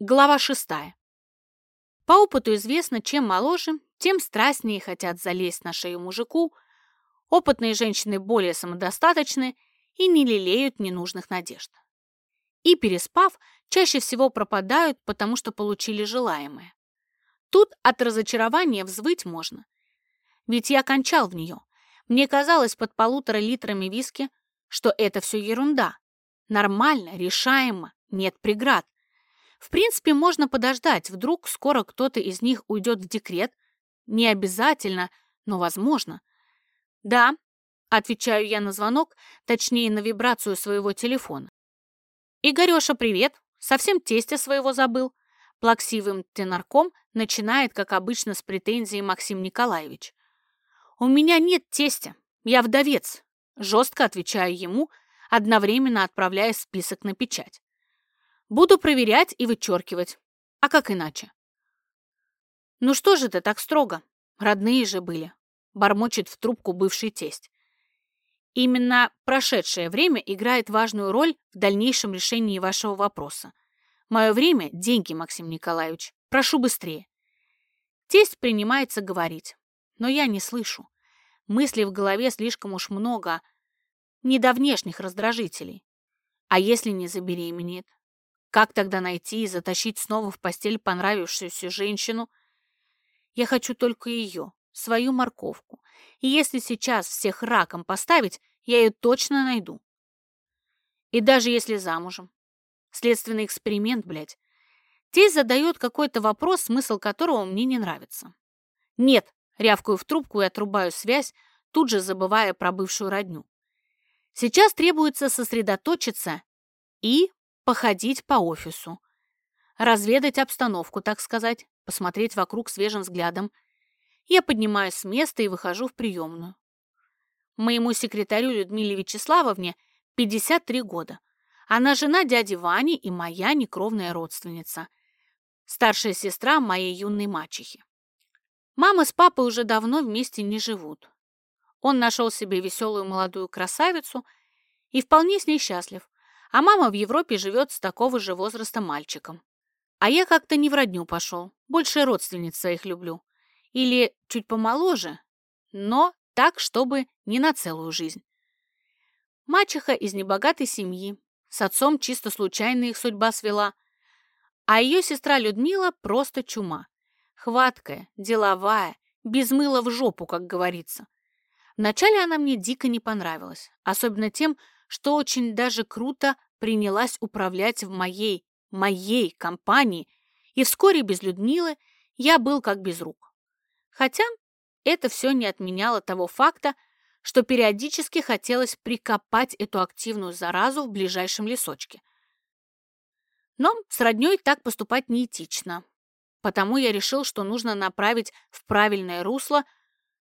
Глава шестая. По опыту известно, чем моложе, тем страстнее хотят залезть на шею мужику, опытные женщины более самодостаточны и не лелеют ненужных надежд. И, переспав, чаще всего пропадают, потому что получили желаемое. Тут от разочарования взвыть можно. Ведь я кончал в нее. Мне казалось под полутора литрами виски, что это все ерунда. Нормально, решаемо, нет преград. В принципе, можно подождать, вдруг скоро кто-то из них уйдет в декрет. Не обязательно, но возможно. Да, отвечаю я на звонок, точнее на вибрацию своего телефона. Игореша, привет. Совсем тестя своего забыл. Плаксивым тенарком начинает, как обычно, с претензией Максим Николаевич. «У меня нет тестя, я вдовец», — жестко отвечаю ему, одновременно отправляя список на печать. «Буду проверять и вычеркивать. А как иначе?» «Ну что же ты так строго? Родные же были», — бормочет в трубку бывший тесть. Именно прошедшее время играет важную роль в дальнейшем решении вашего вопроса. Мое время – деньги, Максим Николаевич. Прошу быстрее. Тесть принимается говорить, но я не слышу. Мыслей в голове слишком уж много, не до внешних раздражителей. А если не забеременеет? Как тогда найти и затащить снова в постель понравившуюся женщину? Я хочу только ее, свою морковку. И если сейчас всех раком поставить, я ее точно найду. И даже если замужем. Следственный эксперимент, блядь. Тесть задает какой-то вопрос, смысл которого мне не нравится. «Нет», — рявкаю в трубку и отрубаю связь, тут же забывая про бывшую родню. Сейчас требуется сосредоточиться и походить по офису. Разведать обстановку, так сказать, посмотреть вокруг свежим взглядом. Я поднимаюсь с места и выхожу в приемную. Моему секретарю Людмиле Вячеславовне 53 года. Она жена дяди Вани и моя некровная родственница старшая сестра моей юной мачехи. Мама с папой уже давно вместе не живут. Он нашел себе веселую молодую красавицу и вполне с ней счастлив, а мама в Европе живет с такого же возраста мальчиком. А я как-то не в родню пошел, больше родственниц своих люблю. Или чуть помоложе, но так, чтобы не на целую жизнь. Мачеха из небогатой семьи, с отцом чисто случайно их судьба свела – а ее сестра Людмила просто чума. Хваткая, деловая, без мыла в жопу, как говорится. Вначале она мне дико не понравилась, особенно тем, что очень даже круто принялась управлять в моей, моей компании, и вскоре без Людмилы я был как без рук. Хотя это все не отменяло того факта, что периодически хотелось прикопать эту активную заразу в ближайшем лесочке – но с роднёй так поступать неэтично. Потому я решил, что нужно направить в правильное русло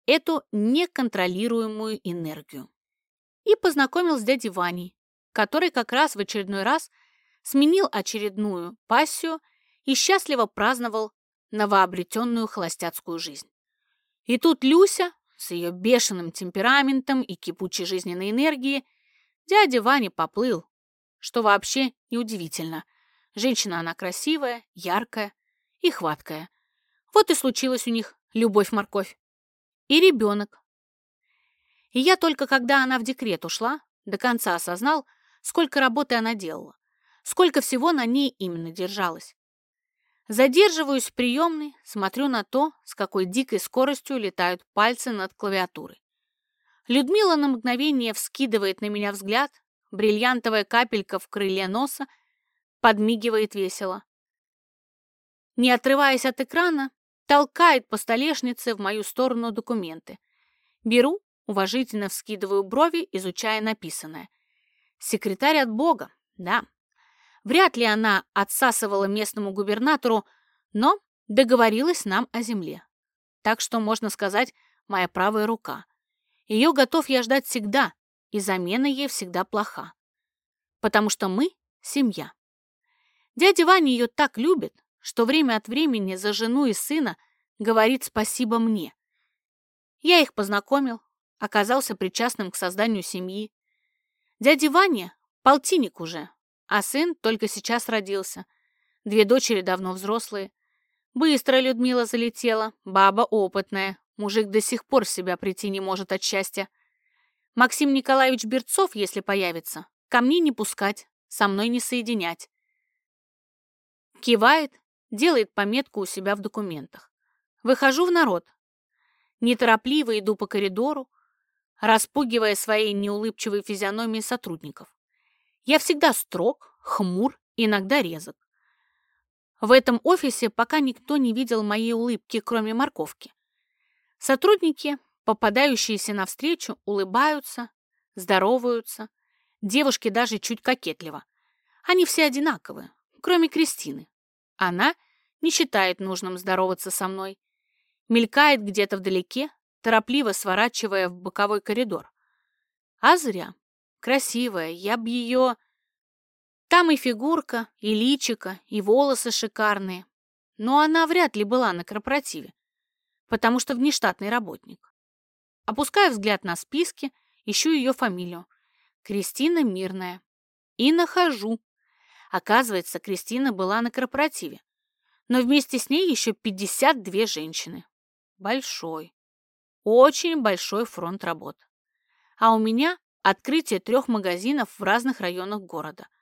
эту неконтролируемую энергию. И познакомил с дядей Ваней, который как раз в очередной раз сменил очередную пассию и счастливо праздновал новообретенную холостяцкую жизнь. И тут Люся с ее бешеным темпераментом и кипучей жизненной энергией дядя Ваня поплыл, что вообще неудивительно. Женщина она красивая, яркая и хваткая. Вот и случилась у них любовь-морковь. И ребенок. И я только когда она в декрет ушла, до конца осознал, сколько работы она делала, сколько всего на ней именно держалось. Задерживаюсь в приемной, смотрю на то, с какой дикой скоростью летают пальцы над клавиатурой. Людмила на мгновение вскидывает на меня взгляд, бриллиантовая капелька в крыле носа подмигивает весело. Не отрываясь от экрана, толкает по столешнице в мою сторону документы. Беру, уважительно вскидываю брови, изучая написанное. Секретарь от Бога, да. Вряд ли она отсасывала местному губернатору, но договорилась нам о земле. Так что, можно сказать, моя правая рука. Ее готов я ждать всегда, и замена ей всегда плоха. Потому что мы — семья. Дядя Ваня ее так любит, что время от времени за жену и сына говорит спасибо мне. Я их познакомил, оказался причастным к созданию семьи. Дядя Ваня — полтинник уже, а сын только сейчас родился. Две дочери давно взрослые. Быстро Людмила залетела, баба опытная. Мужик до сих пор себя прийти не может от счастья. Максим Николаевич Берцов, если появится, ко мне не пускать, со мной не соединять. Кивает, делает пометку у себя в документах. Выхожу в народ. Неторопливо иду по коридору, распугивая своей неулыбчивой физиономией сотрудников. Я всегда строг, хмур, иногда резок. В этом офисе пока никто не видел моей улыбки, кроме морковки. Сотрудники, попадающиеся навстречу, улыбаются, здороваются. Девушки даже чуть кокетливо. Они все одинаковые, кроме Кристины. Она не считает нужным здороваться со мной. Мелькает где-то вдалеке, торопливо сворачивая в боковой коридор. А зря. Красивая, я б ее... Там и фигурка, и личика, и волосы шикарные. Но она вряд ли была на корпоративе, потому что внештатный работник. Опускаю взгляд на списки, ищу ее фамилию. Кристина Мирная. И нахожу. Оказывается, Кристина была на корпоративе. Но вместе с ней еще 52 женщины. Большой. Очень большой фронт работ. А у меня открытие трех магазинов в разных районах города –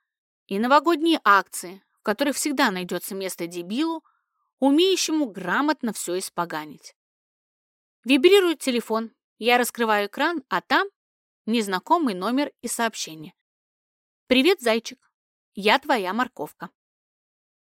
и новогодние акции, в которых всегда найдется место дебилу, умеющему грамотно все испоганить. Вибрирует телефон, я раскрываю экран, а там незнакомый номер и сообщение. «Привет, зайчик, я твоя морковка».